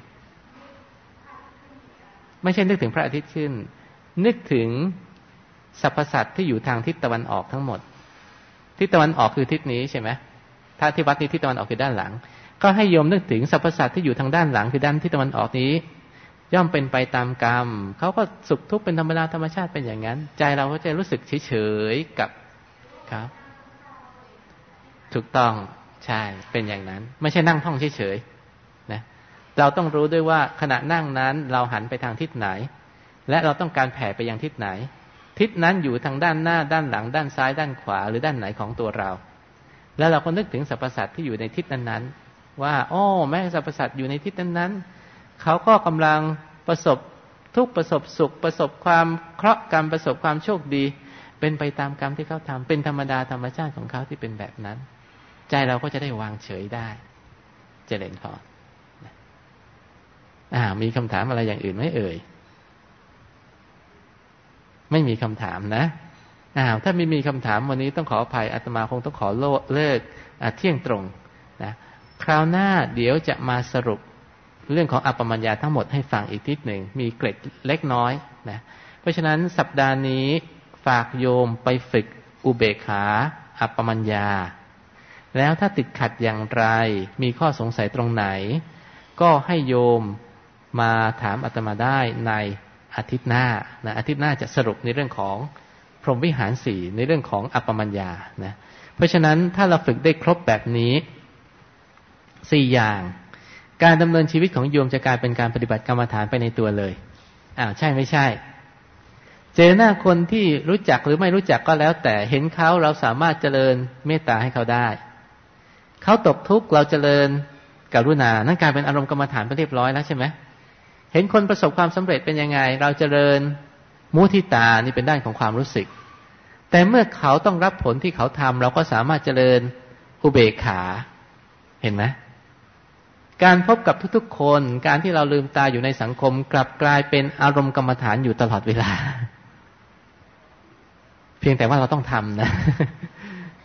S2: ไม่ใช่นึกถึงพระอาทิตย์ขึ้น นึกถึงสรรพสัตว์ที่อยู่ทางทิศตะวันออกทั้งหมด ทิศตะวันออกคือทิศนี้ใช่ไหมถ้าที่วัดนี้ทิศตะวันออกคือด้านหลัง ก็ให้โยมนึกถึงสรรพสัตว์ที่อยู่ทางด้านหลังคือด้านทิศตะวันออกนี้ ย่อมเป็นไปตามกรรมเขาก็สุขทุกข์เป็นธรรมดาธรรมชาติเป็นอย่างนั้น ใจเราก็จะรู้สึกเฉยๆกับครับ ถูกต้องใช่เป็นอย่างนั้น ไม่ใช่นั่งท่องเฉยๆ เราต้องรู้ด้วยว่าขณะนั่งนั้นเราหันไปทางทิศไหน และเราต้องการแผ่ไปยังทิศไหน ทิศนั้นอยู่ทางด้านหน้าด้านหลัง ด้านซ้ายด้านขวาหรือด้านไหนของตัวเรา แล้วเราก็นึกถึงสรรพสัตว์ที่อยู่ในทิศนั้นๆ ว่าโอ้แม่สรรพสัตว์อยู่ในทิศนั้นๆเขาก็กำลังประสบทุกประสบสุขประสบความเคราะห์กรรมประสบความโชคดี เป็นไปตามกรรมที่เขาทำเป็นธรรมดาธรรมชาติของเขาที่เป็นแบบนั้น ใจเราก็จะได้วางเฉยได้ เจริญพร อ่า มีคำถามอะไรอย่างอื่นไหมเอ่ย ไม่มีคำถามนะอ้าวถ้าไม่มีคำถามวันนี้ต้องขออภัยอาตมาคงต้องขอเลิกเที่ยงตรงนะคราวหน้าเดี๋ยวจะมาสรุปเรื่องของอัปมัญญาทั้งหมดให้ฟังอีกทิศหนึ่ง มีเกร็ดเล็กน้อยนะเพราะฉะนั้นสัปดาห์นี้ฝากโยมไปฝึกอุเบกขาอัปปมัญญา แล้วถ้าติดขัดอย่างไร มีข้อสงสัยตรงไหน ก็ให้โยม มาถามอาตมาได้ในอาทิตย์หน้านะอาทิตย์หน้าจะสรุปในเรื่องของพรหมวิหารสี่ในเรื่องของอัปปมัญญานะเพราะฉะนั้นถ้าเราฝึกได้ครบแบบนี้สี่อย่าง การดำเนินชีวิตของโยมจะกลายเป็นการปฏิบัติกรรมฐานไปในตัวเลยอ้าวใช่ไม่ใช่ เจอหน้าคนที่รู้จักหรือไม่รู้จักก็แล้ว แต่เห็นเขาเราสามารถเจริญเมตตาให้เขาได้เขาตกทุกข์เราเจริญกรุณานั่นกลายเป็นอารมณ์กรรมฐานไปเรียบร้อยแล้วใช่ไหม เห็นคนประสบความสำเร็จเป็นยังไง เราเจริญมุทิตานี่เป็นด้านของความรู้สึก แต่เมื่อเขาต้องรับผลที่เขาทำเราก็สามารถเจริญอุเบกขาเห็นไหมการพบกับทุกๆคน การที่เราลืมตาอยู่ในสังคม กลับกลายเป็นอารมณ์กรรมฐานอยู่ตลอดเวลา เพียงแต่ว่าเราต้องทำนะ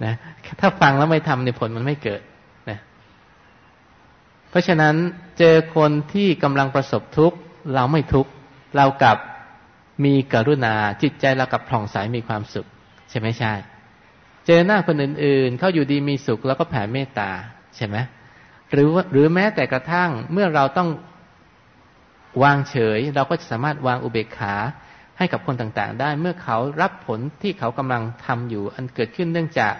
S2: นะ ถ้าฟังแล้วไม่ทำเนี่ยผลมันไม่เกิด เพราะฉะนั้นเจอคนที่กำลังประสบทุกข์ เราไม่ทุกข์ เรากับมีกรุณาจิตใจเรากับผ่องใสมีความสุข ใช่ไหมใช่ เจอหน้าคนอื่นๆ เขาอยู่ดีมีสุขแล้วก็แผ่เมตตาใช่ไหมหรือหรือแม้แต่กระทั่งเมื่อเราต้องวางเฉย เราก็จะสามารถวางอุเบกขาให้กับคนต่างๆ ได้เมื่อเขารับผลที่เขากำลังทำอยู่ อันเกิดขึ้นเนื่องจาก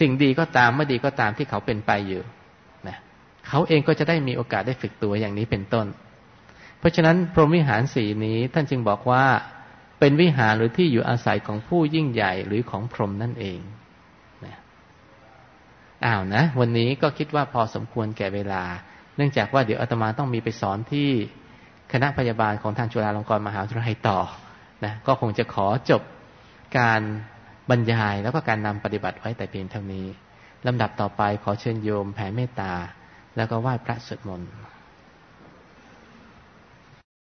S2: สิ่งดีก็ตามไม่ดีก็ตามที่เขาเป็นไปอยู่ เขาเองก็จะได้มีโอกาสได้ฝึกตัวอย่างนี้เป็นต้น เพราะฉะนั้นพรหมวิหารสีนี้ท่านจึงบอกว่าเป็นวิหารหรือที่อยู่อาศัยของผู้ยิ่งใหญ่หรือของพรหมนั่นเองอ้าวนะ วันนี้ก็คิดว่าพอสมควรแก่เวลา เนื่องจากว่าเดี๋ยวอาตมาต้องมีไปสอนที่คณะพยาบาลของทางจุฬาลงกรณ์มหาวิทยาลัยต่อนะก็คงจะขอจบการบรรยายแล้วก็การนำปฏิบัติไว้แต่เพียงเท่านี้ลำดับต่อไปขอเชิญโยมแผ่เมตตา แล้วก็ไหว้พระสวดมนต์